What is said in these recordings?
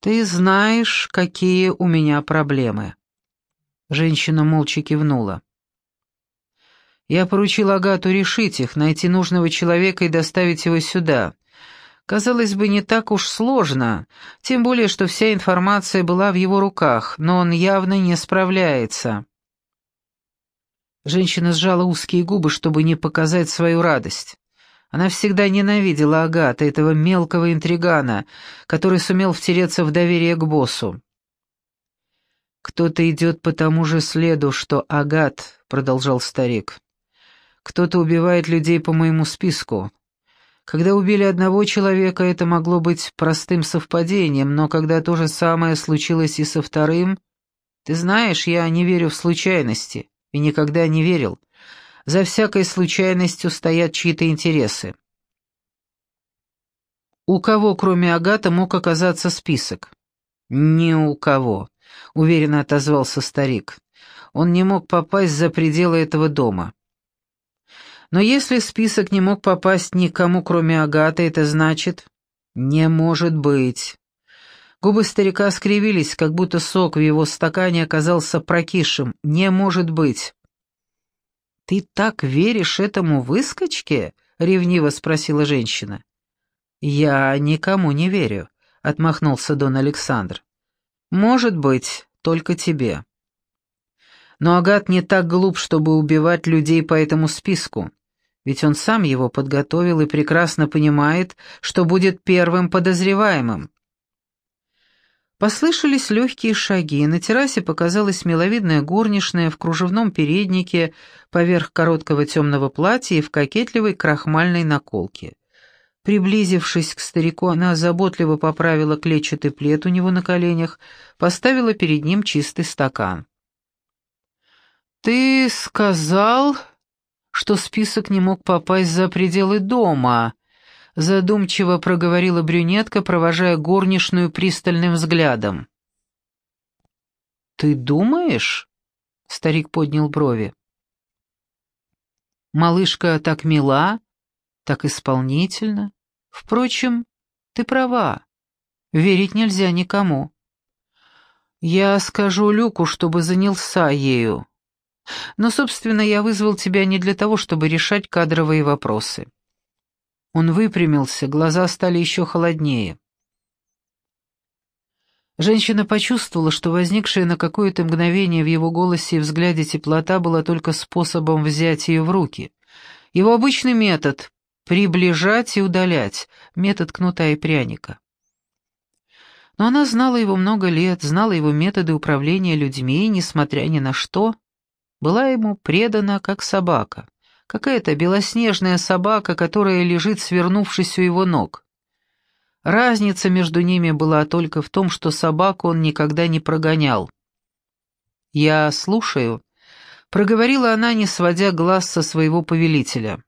«Ты знаешь, какие у меня проблемы». Женщина молча кивнула. «Я поручил Агату решить их, найти нужного человека и доставить его сюда. Казалось бы, не так уж сложно, тем более, что вся информация была в его руках, но он явно не справляется». Женщина сжала узкие губы, чтобы не показать свою радость. Она всегда ненавидела Агата, этого мелкого интригана, который сумел втереться в доверие к боссу. «Кто-то идет по тому же следу, что Агат», — продолжал старик. «Кто-то убивает людей по моему списку. Когда убили одного человека, это могло быть простым совпадением, но когда то же самое случилось и со вторым... Ты знаешь, я не верю в случайности и никогда не верил. За всякой случайностью стоят чьи-то интересы. У кого, кроме Агата, мог оказаться список? Ни у кого, уверенно отозвался старик. Он не мог попасть за пределы этого дома. Но если список не мог попасть никому, кроме Агаты, это значит... Не может быть. Губы старика скривились, как будто сок в его стакане оказался прокисшим. Не может быть. «Ты так веришь этому выскочке?» — ревниво спросила женщина. «Я никому не верю», — отмахнулся Дон Александр. «Может быть, только тебе». Но Агат не так глуп, чтобы убивать людей по этому списку, ведь он сам его подготовил и прекрасно понимает, что будет первым подозреваемым. Послышались легкие шаги, на террасе показалась миловидная горничная в кружевном переднике поверх короткого темного платья и в кокетливой крахмальной наколке. Приблизившись к старику, она заботливо поправила клетчатый плед у него на коленях, поставила перед ним чистый стакан. «Ты сказал, что список не мог попасть за пределы дома», задумчиво проговорила брюнетка, провожая горничную пристальным взглядом. «Ты думаешь?» — старик поднял брови. «Малышка так мила, так исполнительна. Впрочем, ты права. Верить нельзя никому. Я скажу Люку, чтобы занялся ею. Но, собственно, я вызвал тебя не для того, чтобы решать кадровые вопросы. Он выпрямился, глаза стали еще холоднее. Женщина почувствовала, что возникшая на какое-то мгновение в его голосе и взгляде теплота была только способом взять ее в руки. Его обычный метод — приближать и удалять, метод кнута и пряника. Но она знала его много лет, знала его методы управления людьми, и, несмотря ни на что, была ему предана как собака. Какая-то белоснежная собака, которая лежит, свернувшись у его ног. Разница между ними была только в том, что собаку он никогда не прогонял. «Я слушаю», — проговорила она, не сводя глаз со своего повелителя.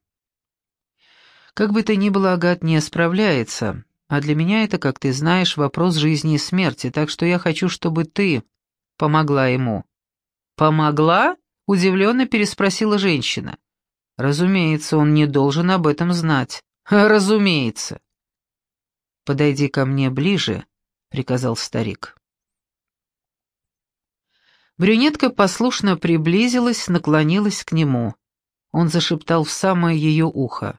«Как бы то ни было, Агат не справляется, а для меня это, как ты знаешь, вопрос жизни и смерти, так что я хочу, чтобы ты помогла ему». «Помогла?» — удивленно переспросила женщина. Разумеется, он не должен об этом знать. Разумеется. Подойди ко мне ближе, приказал старик. Брюнетка послушно приблизилась, наклонилась к нему. Он зашептал в самое ее ухо.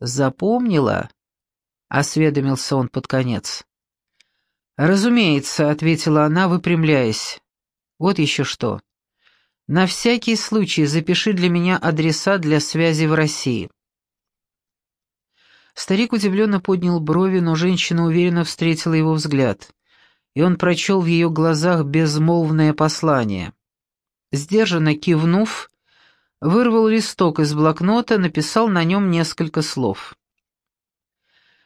«Запомнила?» — осведомился он под конец. «Разумеется», — ответила она, выпрямляясь. «Вот еще что. На всякий случай запиши для меня адреса для связи в России». Старик удивленно поднял брови, но женщина уверенно встретила его взгляд, и он прочел в ее глазах безмолвное послание. Сдержанно кивнув, вырвал листок из блокнота, написал на нем несколько слов.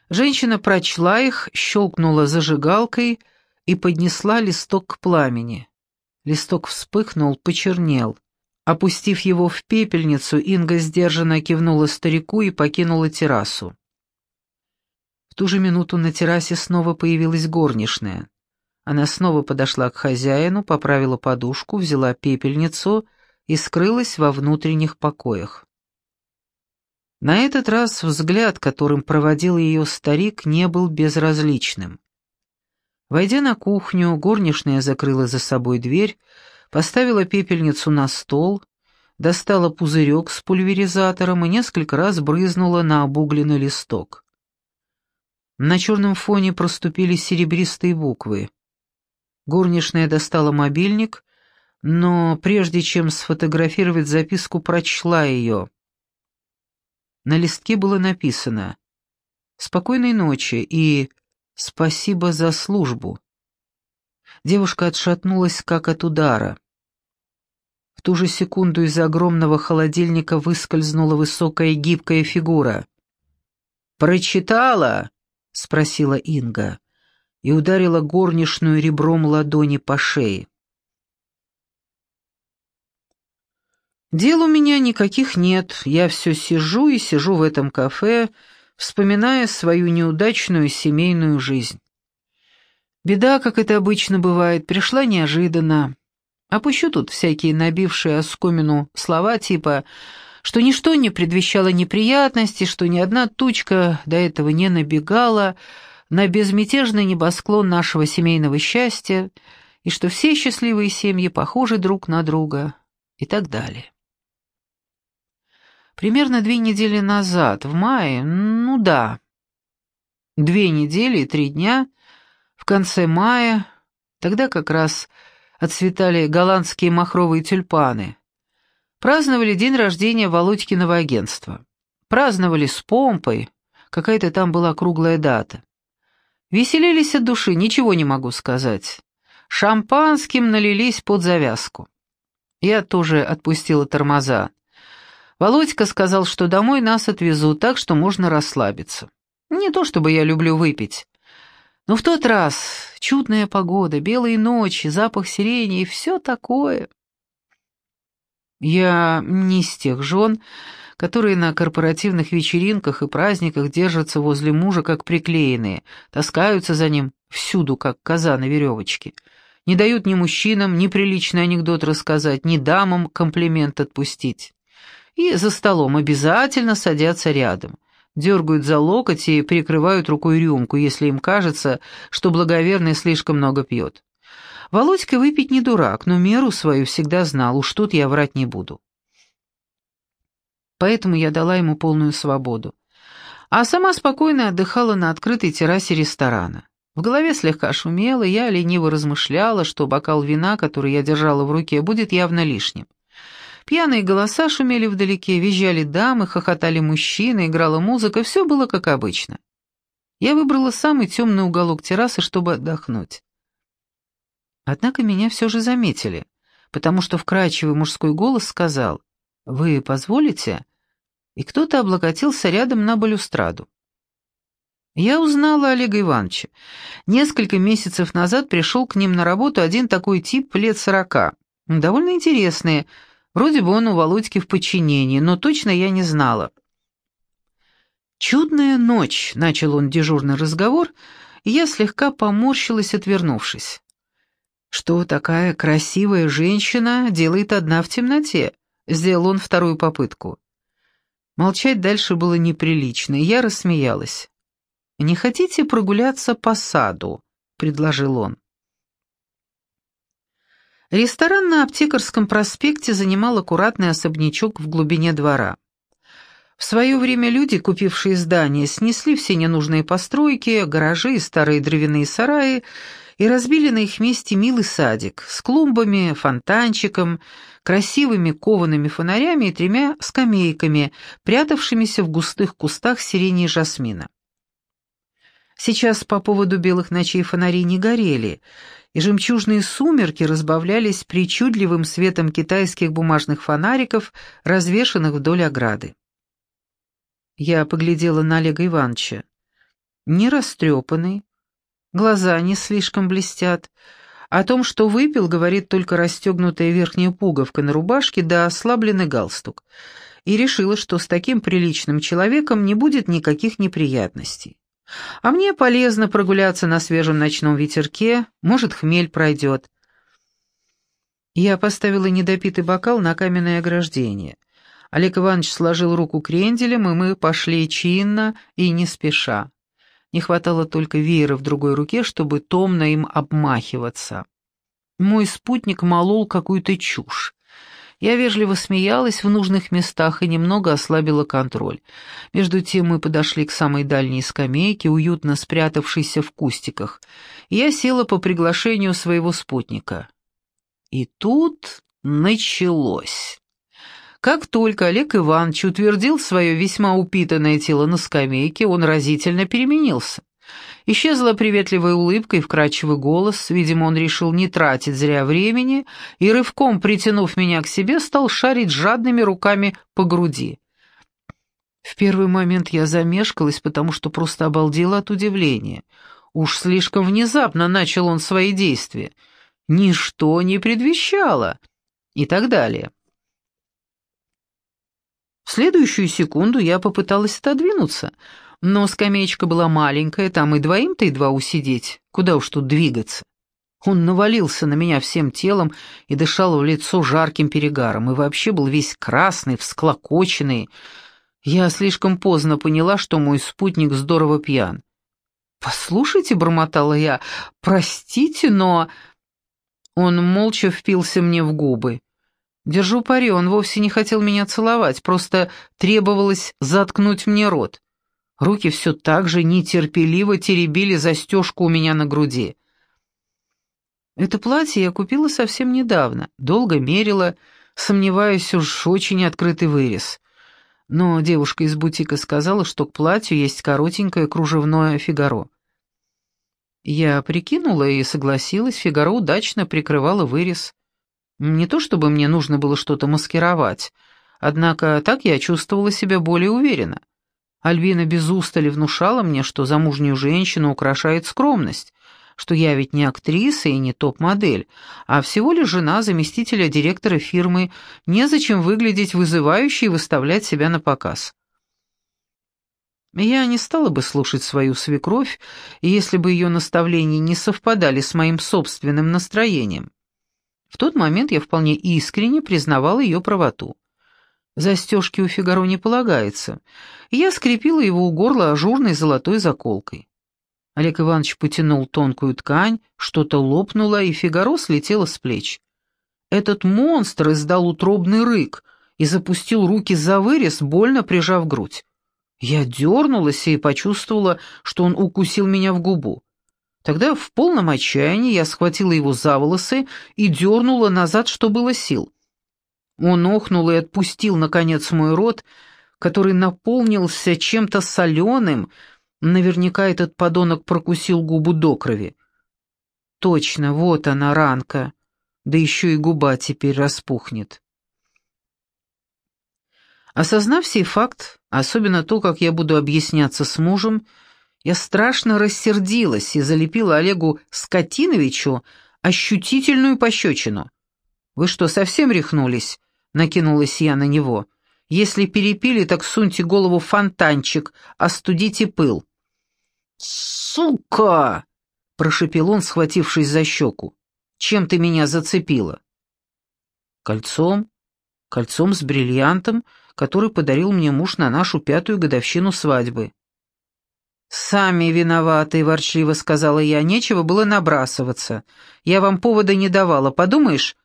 Женщина прочла их, щелкнула зажигалкой и поднесла листок к пламени. Листок вспыхнул, почернел. Опустив его в пепельницу, Инга сдержанно кивнула старику и покинула террасу. В ту же минуту на террасе снова появилась горничная. Она снова подошла к хозяину, поправила подушку, взяла пепельницу и скрылась во внутренних покоях. На этот раз взгляд, которым проводил ее старик, не был безразличным. Войдя на кухню, горничная закрыла за собой дверь, поставила пепельницу на стол, достала пузырек с пульверизатором и несколько раз брызнула на обугленный листок. На черном фоне проступили серебристые буквы. Горничная достала мобильник, но прежде чем сфотографировать записку, прочла ее. На листке было написано «Спокойной ночи» и «Спасибо за службу». Девушка отшатнулась, как от удара. В ту же секунду из огромного холодильника выскользнула высокая гибкая фигура. «Прочитала?» — спросила Инга и ударила горничную ребром ладони по шее. Дел у меня никаких нет, я все сижу и сижу в этом кафе, вспоминая свою неудачную семейную жизнь. Беда, как это обычно бывает, пришла неожиданно. Опущу тут всякие набившие оскомину слова типа что ничто не предвещало неприятности, что ни одна тучка до этого не набегала на безмятежный небосклон нашего семейного счастья, и что все счастливые семьи похожи друг на друга, и так далее. Примерно две недели назад, в мае, ну да, две недели и три дня, в конце мая, тогда как раз отцветали голландские махровые тюльпаны, праздновали день рождения Володькиного агентства. Праздновали с помпой, какая-то там была круглая дата. Веселились от души, ничего не могу сказать. Шампанским налились под завязку. Я тоже отпустила тормоза. Володька сказал, что домой нас отвезут, так что можно расслабиться. Не то чтобы я люблю выпить. Но в тот раз чудная погода, белые ночи, запах сирени и все такое. Я не из тех жен, которые на корпоративных вечеринках и праздниках держатся возле мужа как приклеенные, таскаются за ним всюду, как коза на веревочке. Не дают ни мужчинам ни приличный анекдот рассказать, ни дамам комплимент отпустить и за столом обязательно садятся рядом, дергают за локоть и прикрывают рукой рюмку, если им кажется, что благоверный слишком много пьет. Володька выпить не дурак, но меру свою всегда знал, уж тут я врать не буду. Поэтому я дала ему полную свободу. А сама спокойно отдыхала на открытой террасе ресторана. В голове слегка шумело, я лениво размышляла, что бокал вина, который я держала в руке, будет явно лишним. Пьяные голоса шумели вдалеке, визжали дамы, хохотали мужчины, играла музыка, все было как обычно. Я выбрала самый темный уголок террасы, чтобы отдохнуть. Однако меня все же заметили, потому что вкрадчивый мужской голос сказал «Вы позволите?» И кто-то облокотился рядом на балюстраду. Я узнала Олега Ивановича. Несколько месяцев назад пришел к ним на работу один такой тип лет сорока. Довольно интересный, Вроде бы он у Володьки в подчинении, но точно я не знала. «Чудная ночь», — начал он дежурный разговор, и я слегка поморщилась, отвернувшись. «Что такая красивая женщина делает одна в темноте?» — сделал он вторую попытку. Молчать дальше было неприлично, и я рассмеялась. «Не хотите прогуляться по саду?» — предложил он. Ресторан на Аптекарском проспекте занимал аккуратный особнячок в глубине двора. В свое время люди, купившие здание, снесли все ненужные постройки, гаражи и старые дровяные сараи и разбили на их месте милый садик с клумбами, фонтанчиком, красивыми коваными фонарями и тремя скамейками, прятавшимися в густых кустах сирени и жасмина. Сейчас по поводу белых ночей фонари не горели, и жемчужные сумерки разбавлялись причудливым светом китайских бумажных фонариков, развешанных вдоль ограды. Я поглядела на Олега Ивановича. Не растрепанный, глаза не слишком блестят. О том, что выпил, говорит только расстегнутая верхняя пуговка на рубашке да ослабленный галстук. И решила, что с таким приличным человеком не будет никаких неприятностей. А мне полезно прогуляться на свежем ночном ветерке, может, хмель пройдет. Я поставила недопитый бокал на каменное ограждение. Олег Иванович сложил руку кренделем, и мы пошли чинно и не спеша. Не хватало только веера в другой руке, чтобы томно им обмахиваться. Мой спутник молол какую-то чушь. Я вежливо смеялась в нужных местах и немного ослабила контроль. Между тем мы подошли к самой дальней скамейке, уютно спрятавшейся в кустиках. Я села по приглашению своего спутника. И тут началось. Как только Олег Иванович утвердил свое весьма упитанное тело на скамейке, он разительно переменился. Исчезла приветливая улыбка и вкрадчивый голос, видимо, он решил не тратить зря времени, и рывком, притянув меня к себе, стал шарить жадными руками по груди. В первый момент я замешкалась, потому что просто обалдела от удивления. Уж слишком внезапно начал он свои действия. Ничто не предвещало. И так далее. В следующую секунду я попыталась отодвинуться, но скамеечка была маленькая, там и двоим-то едва усидеть, куда уж тут двигаться. Он навалился на меня всем телом и дышал в лицо жарким перегаром, и вообще был весь красный, всклокоченный. Я слишком поздно поняла, что мой спутник здорово пьян. «Послушайте», — бормотала я, — «простите, но...» Он молча впился мне в губы. Держу пари, он вовсе не хотел меня целовать, просто требовалось заткнуть мне рот. Руки все так же нетерпеливо теребили застежку у меня на груди. Это платье я купила совсем недавно, долго мерила, сомневаюсь, уж очень открытый вырез. Но девушка из бутика сказала, что к платью есть коротенькое кружевное фигаро. Я прикинула и согласилась, фигаро удачно прикрывала вырез. Не то чтобы мне нужно было что-то маскировать, однако так я чувствовала себя более уверенно. Альбина без устали внушала мне, что замужнюю женщину украшает скромность, что я ведь не актриса и не топ-модель, а всего лишь жена заместителя директора фирмы, незачем выглядеть вызывающе и выставлять себя на показ. Я не стала бы слушать свою свекровь, если бы ее наставления не совпадали с моим собственным настроением. В тот момент я вполне искренне признавал ее правоту. Застежки у Фигаро не полагается, я скрепила его у горла ажурной золотой заколкой. Олег Иванович потянул тонкую ткань, что-то лопнуло, и Фигаро слетело с плеч. Этот монстр издал утробный рык и запустил руки за вырез, больно прижав грудь. Я дернулась и почувствовала, что он укусил меня в губу. Тогда в полном отчаянии я схватила его за волосы и дернула назад, что было сил. Он охнул и отпустил, наконец, мой рот, который наполнился чем-то соленым, наверняка этот подонок прокусил губу до крови. Точно, вот она, ранка, да еще и губа теперь распухнет. Осознав сей факт, особенно то, как я буду объясняться с мужем, я страшно рассердилась и залепила Олегу Скотиновичу ощутительную пощечину. «Вы что, совсем рехнулись?» — накинулась я на него. «Если перепили, так суньте голову в фонтанчик, остудите пыл». «Сука!» — прошепел он, схватившись за щеку. «Чем ты меня зацепила?» «Кольцом. Кольцом с бриллиантом, который подарил мне муж на нашу пятую годовщину свадьбы». «Сами виноваты», — ворчливо сказала я, — «нечего было набрасываться. Я вам повода не давала, подумаешь,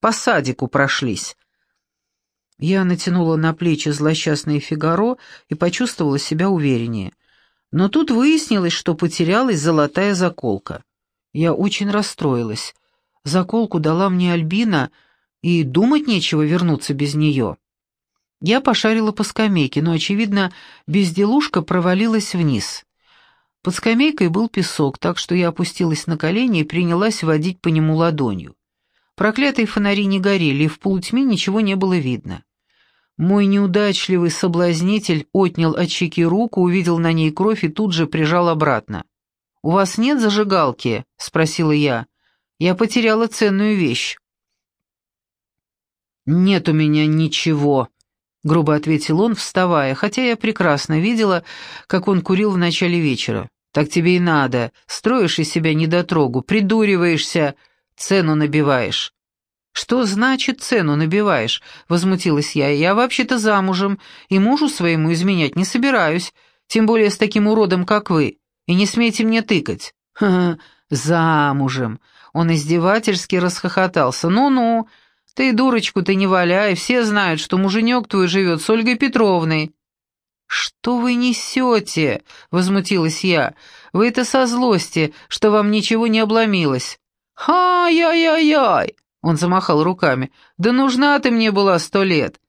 по садику прошлись». Я натянула на плечи злосчастное фигаро и почувствовала себя увереннее. Но тут выяснилось, что потерялась золотая заколка. Я очень расстроилась. Заколку дала мне Альбина, и думать нечего вернуться без нее. Я пошарила по скамейке, но, очевидно, безделушка провалилась вниз. Под скамейкой был песок, так что я опустилась на колени и принялась водить по нему ладонью. Проклятые фонари не горели, и в полутьме ничего не было видно. Мой неудачливый соблазнитель отнял от щеки руку, увидел на ней кровь и тут же прижал обратно. «У вас нет зажигалки?» — спросила я. «Я потеряла ценную вещь». «Нет у меня ничего», — грубо ответил он, вставая, хотя я прекрасно видела, как он курил в начале вечера. Так тебе и надо. Строишь из себя недотрогу, придуриваешься, цену набиваешь». «Что значит цену набиваешь?» — возмутилась я. «Я вообще-то замужем, и мужу своему изменять не собираюсь, тем более с таким уродом, как вы. И не смейте мне тыкать. Ха-ха, замужем. Он издевательски расхохотался. Ну-ну, ты дурочку-то не валяй, все знают, что муженек твой живет с Ольгой Петровной. «Что вы несете?» — возмутилась я. «Вы это со злости, что вам ничего не обломилось». «Ай-яй-яй-яй!» — он замахал руками. «Да нужна ты мне была сто лет!»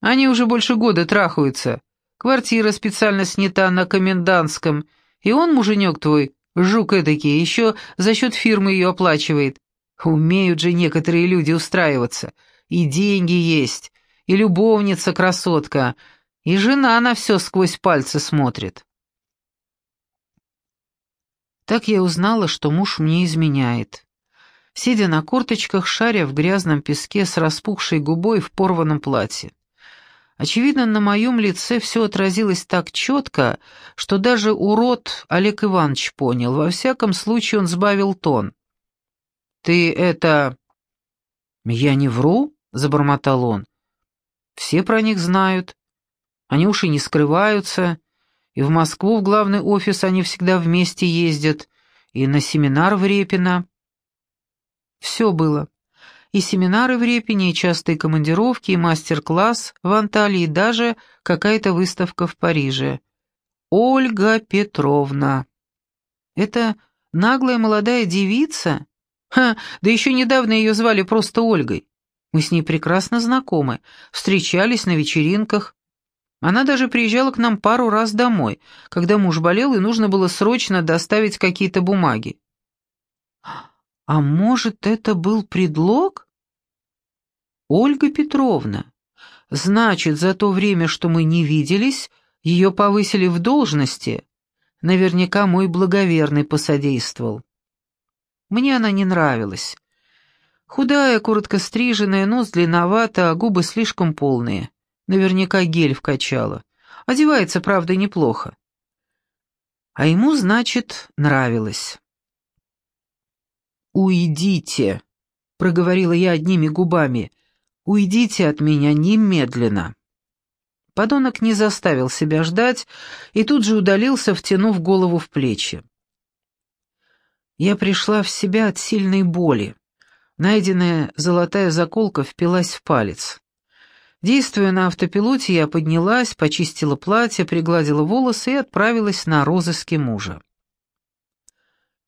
Они уже больше года трахаются. Квартира специально снята на комендантском. И он, муженек твой, жук эдакий, еще за счет фирмы ее оплачивает. Умеют же некоторые люди устраиваться. И деньги есть, и любовница красотка, и жена на все сквозь пальцы смотрит. Так я узнала, что муж мне изменяет. Сидя на корточках, шаря в грязном песке с распухшей губой в порванном платье. Очевидно, на моем лице все отразилось так четко, что даже урод Олег Иванович понял. Во всяком случае, он сбавил тон. «Ты это...» «Я не вру?» — забормотал он. «Все про них знают. Они уж и не скрываются. И в Москву, в главный офис, они всегда вместе ездят. И на семинар в Репино». Все было и семинары в Репине, и частые командировки, и мастер-класс в Анталии, и даже какая-то выставка в Париже. Ольга Петровна. Это наглая молодая девица? Ха, да еще недавно ее звали просто Ольгой. Мы с ней прекрасно знакомы, встречались на вечеринках. Она даже приезжала к нам пару раз домой, когда муж болел и нужно было срочно доставить какие-то бумаги. А может, это был предлог? Ольга Петровна. Значит, за то время, что мы не виделись, ее повысили в должности. Наверняка мой благоверный посодействовал. Мне она не нравилась. Худая, коротко стриженная, нос длинновато, а губы слишком полные. Наверняка гель вкачала. Одевается, правда, неплохо. А ему, значит, нравилось. «Уйдите», — проговорила я одними губами. «Уйдите от меня немедленно». Подонок не заставил себя ждать и тут же удалился, втянув голову в плечи. Я пришла в себя от сильной боли. Найденная золотая заколка впилась в палец. Действуя на автопилоте, я поднялась, почистила платье, пригладила волосы и отправилась на розыски мужа.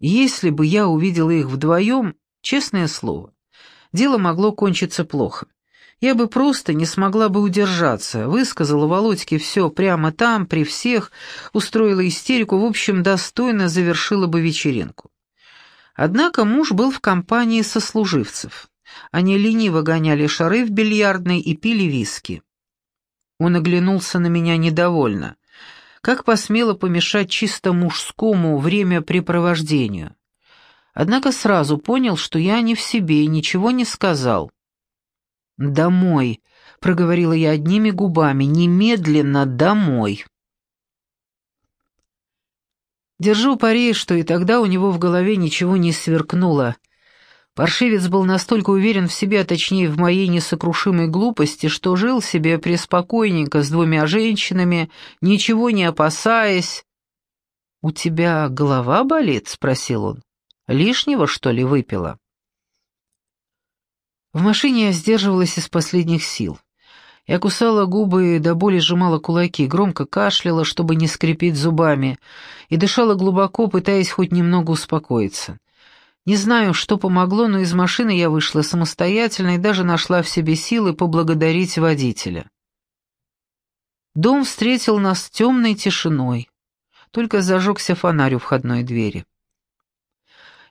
Если бы я увидела их вдвоем, честное слово, дело могло кончиться плохо. Я бы просто не смогла бы удержаться, высказала Володьке все прямо там, при всех, устроила истерику, в общем, достойно завершила бы вечеринку. Однако муж был в компании сослуживцев. Они лениво гоняли шары в бильярдной и пили виски. Он оглянулся на меня недовольно как посмело помешать чисто мужскому времяпрепровождению. Однако сразу понял, что я не в себе и ничего не сказал. «Домой», — проговорила я одними губами, — «немедленно домой». Держу пари, что и тогда у него в голове ничего не сверкнуло — Паршивец был настолько уверен в себе, а точнее в моей несокрушимой глупости, что жил себе преспокойненько с двумя женщинами, ничего не опасаясь. «У тебя голова болит?» — спросил он. «Лишнего, что ли, выпила?» В машине я сдерживалась из последних сил. Я кусала губы, до боли сжимала кулаки, громко кашляла, чтобы не скрипеть зубами, и дышала глубоко, пытаясь хоть немного успокоиться. Не знаю, что помогло, но из машины я вышла самостоятельно и даже нашла в себе силы поблагодарить водителя. Дом встретил нас темной тишиной. Только зажегся фонарь у входной двери.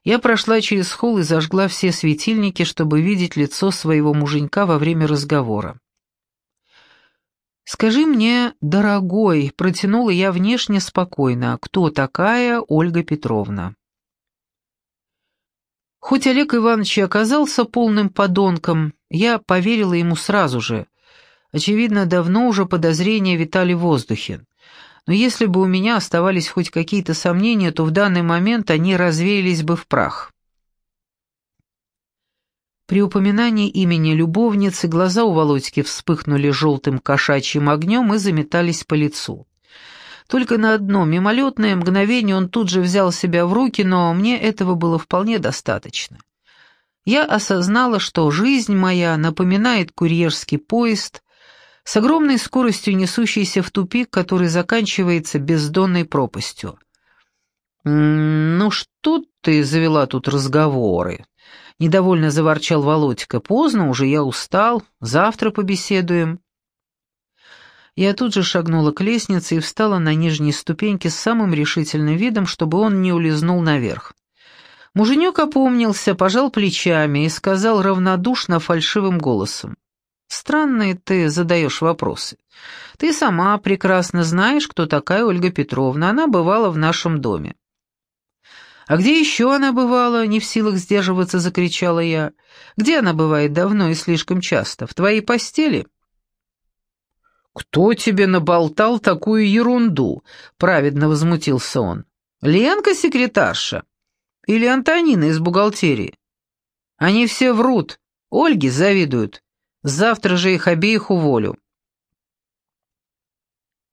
Я прошла через холл и зажгла все светильники, чтобы видеть лицо своего муженька во время разговора. «Скажи мне, дорогой», — протянула я внешне спокойно, — «кто такая Ольга Петровна?» Хоть Олег Иванович и оказался полным подонком, я поверила ему сразу же. Очевидно, давно уже подозрения витали в воздухе. Но если бы у меня оставались хоть какие-то сомнения, то в данный момент они развеялись бы в прах. При упоминании имени любовницы глаза у Володьки вспыхнули желтым кошачьим огнем и заметались по лицу. Только на одно мимолетное мгновение он тут же взял себя в руки, но мне этого было вполне достаточно. Я осознала, что жизнь моя напоминает курьерский поезд, с огромной скоростью несущийся в тупик, который заканчивается бездонной пропастью. «Ну что ты завела тут разговоры?» Недовольно заворчал Володька. «Поздно уже, я устал. Завтра побеседуем». Я тут же шагнула к лестнице и встала на нижней ступеньке с самым решительным видом, чтобы он не улизнул наверх. Муженек опомнился, пожал плечами и сказал равнодушно фальшивым голосом. «Странные ты задаешь вопросы. Ты сама прекрасно знаешь, кто такая Ольга Петровна. Она бывала в нашем доме. «А где еще она бывала?» — не в силах сдерживаться, закричала я. «Где она бывает давно и слишком часто? В твоей постели?» «Кто тебе наболтал такую ерунду?» — праведно возмутился он. «Ленка секретарша? Или Антонина из бухгалтерии? Они все врут, Ольге завидуют. Завтра же их обеих уволю».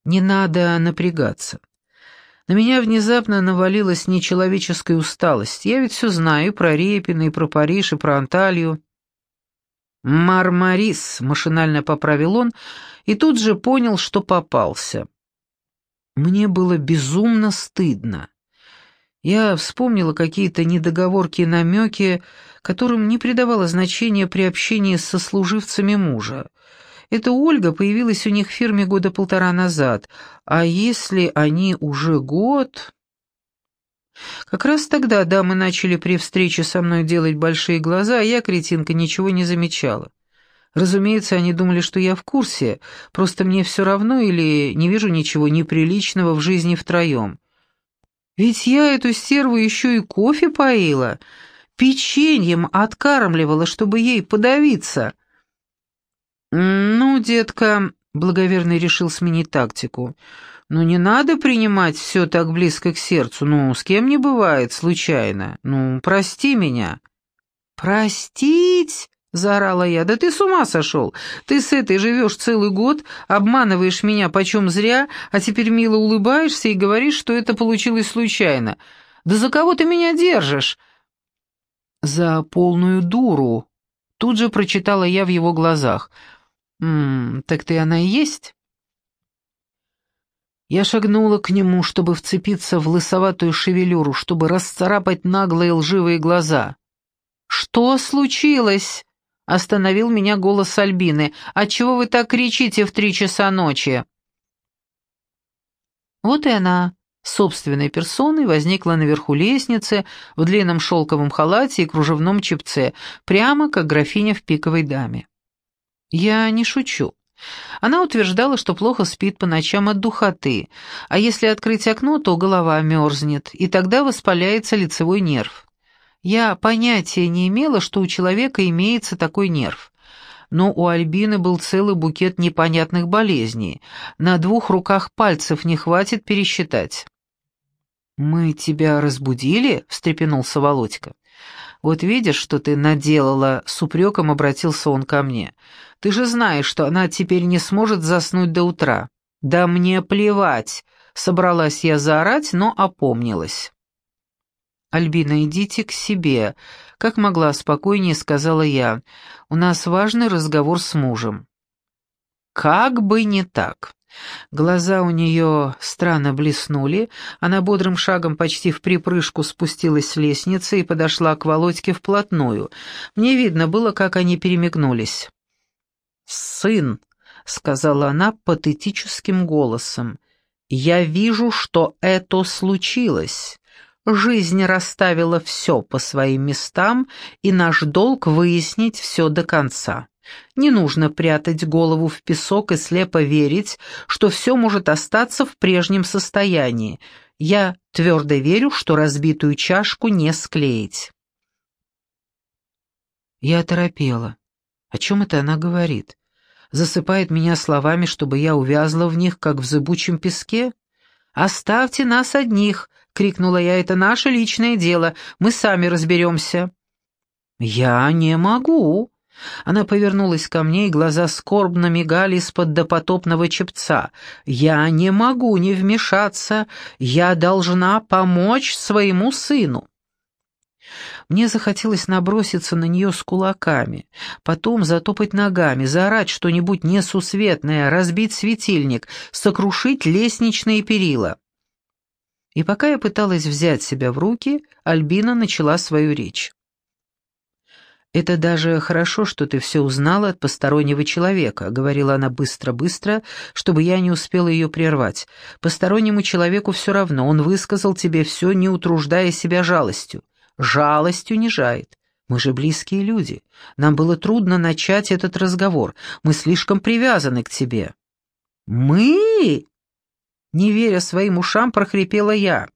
«Не надо напрягаться. На меня внезапно навалилась нечеловеческая усталость. Я ведь все знаю про Репина, и про Париж, и про Анталью. «Мармарис», — машинально поправил он, и тут же понял, что попался. Мне было безумно стыдно. Я вспомнила какие-то недоговорки и намеки, которым не придавала значения при общении с сослуживцами мужа. Эта Ольга появилась у них в фирме года полтора назад, а если они уже год... Как раз тогда дамы начали при встрече со мной делать большие глаза, а я, кретинка, ничего не замечала. Разумеется, они думали, что я в курсе, просто мне все равно или не вижу ничего неприличного в жизни втроем. Ведь я эту стерву еще и кофе поила, печеньем откармливала, чтобы ей подавиться — «Ну, детка», — благоверный решил сменить тактику, — «ну не надо принимать все так близко к сердцу, ну, с кем не бывает, случайно. Ну, прости меня». «Простить?» — заорала я. «Да ты с ума сошел! Ты с этой живешь целый год, обманываешь меня почем зря, а теперь мило улыбаешься и говоришь, что это получилось случайно. Да за кого ты меня держишь?» «За полную дуру», — тут же прочитала я в его глазах — «Ммм, так ты она и есть?» Я шагнула к нему, чтобы вцепиться в лысоватую шевелюру, чтобы расцарапать наглые лживые глаза. «Что случилось?» — остановил меня голос Альбины. «Отчего вы так кричите в три часа ночи?» Вот и она, собственной персоной, возникла наверху лестницы в длинном шелковом халате и кружевном чепце, прямо как графиня в пиковой даме. Я не шучу. Она утверждала, что плохо спит по ночам от духоты, а если открыть окно, то голова мерзнет, и тогда воспаляется лицевой нерв. Я понятия не имела, что у человека имеется такой нерв. Но у Альбины был целый букет непонятных болезней. На двух руках пальцев не хватит пересчитать. «Мы тебя разбудили?» — встрепенулся Володька. «Вот видишь, что ты наделала?» — с упреком обратился он ко мне. «Ты же знаешь, что она теперь не сможет заснуть до утра». «Да мне плевать!» — собралась я заорать, но опомнилась. «Альбина, идите к себе», — как могла спокойнее сказала я. «У нас важный разговор с мужем». «Как бы не так. Глаза у нее странно блеснули, она бодрым шагом почти в припрыжку спустилась с лестницы и подошла к Володьке вплотную. Мне видно было, как они перемигнулись. «Сын», — сказала она патетическим голосом, — «я вижу, что это случилось». Жизнь расставила все по своим местам, и наш долг выяснить все до конца. Не нужно прятать голову в песок и слепо верить, что все может остаться в прежнем состоянии. Я твердо верю, что разбитую чашку не склеить. Я оторопела. О чем это она говорит? Засыпает меня словами, чтобы я увязла в них, как в зыбучем песке? «Оставьте нас одних!» — крикнула я. «Это наше личное дело. Мы сами разберемся». «Я не могу!» Она повернулась ко мне, и глаза скорбно мигали из-под допотопного чепца. «Я не могу не вмешаться. Я должна помочь своему сыну». Мне захотелось наброситься на нее с кулаками, потом затопать ногами, заорать что-нибудь несусветное, разбить светильник, сокрушить лестничные перила. И пока я пыталась взять себя в руки, Альбина начала свою речь. «Это даже хорошо, что ты все узнала от постороннего человека», — говорила она быстро-быстро, чтобы я не успела ее прервать. «Постороннему человеку все равно, он высказал тебе все, не утруждая себя жалостью. Жалость унижает. Мы же близкие люди. Нам было трудно начать этот разговор. Мы слишком привязаны к тебе». «Мы?» Не веря своим ушам, прохрипела я.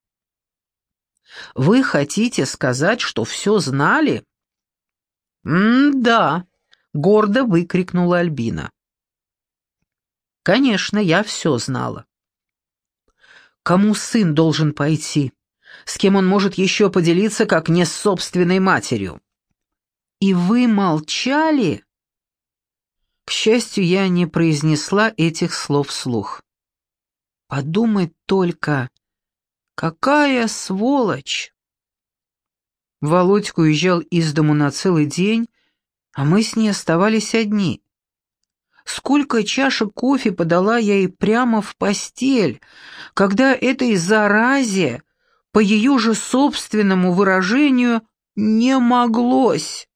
«Вы хотите сказать, что все знали?» «М-да», — гордо выкрикнула Альбина. «Конечно, я все знала». «Кому сын должен пойти? С кем он может еще поделиться, как не с собственной матерью?» «И вы молчали?» К счастью, я не произнесла этих слов вслух. «Подумать только, какая сволочь!» Володька уезжал из дому на целый день, а мы с ней оставались одни. Сколько чашек кофе подала я ей прямо в постель, когда этой заразе, по ее же собственному выражению, не моглось.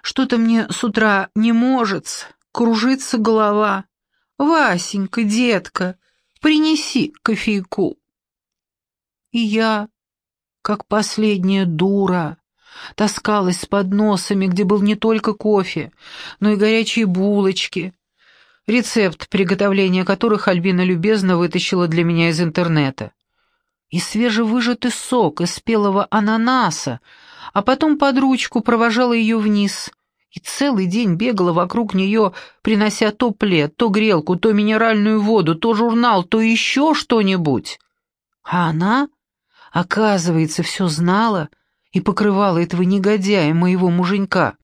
Что-то мне с утра не может, кружится голова. Васенька, детка, принеси кофейку. И я как последняя дура. Таскалась с подносами, где был не только кофе, но и горячие булочки, рецепт приготовления которых Альбина любезно вытащила для меня из интернета. И свежевыжатый сок из спелого ананаса, а потом под ручку провожала ее вниз и целый день бегала вокруг нее, принося то плед, то грелку, то минеральную воду, то журнал, то еще что-нибудь. А она Оказывается, все знала и покрывала этого негодяя, моего муженька.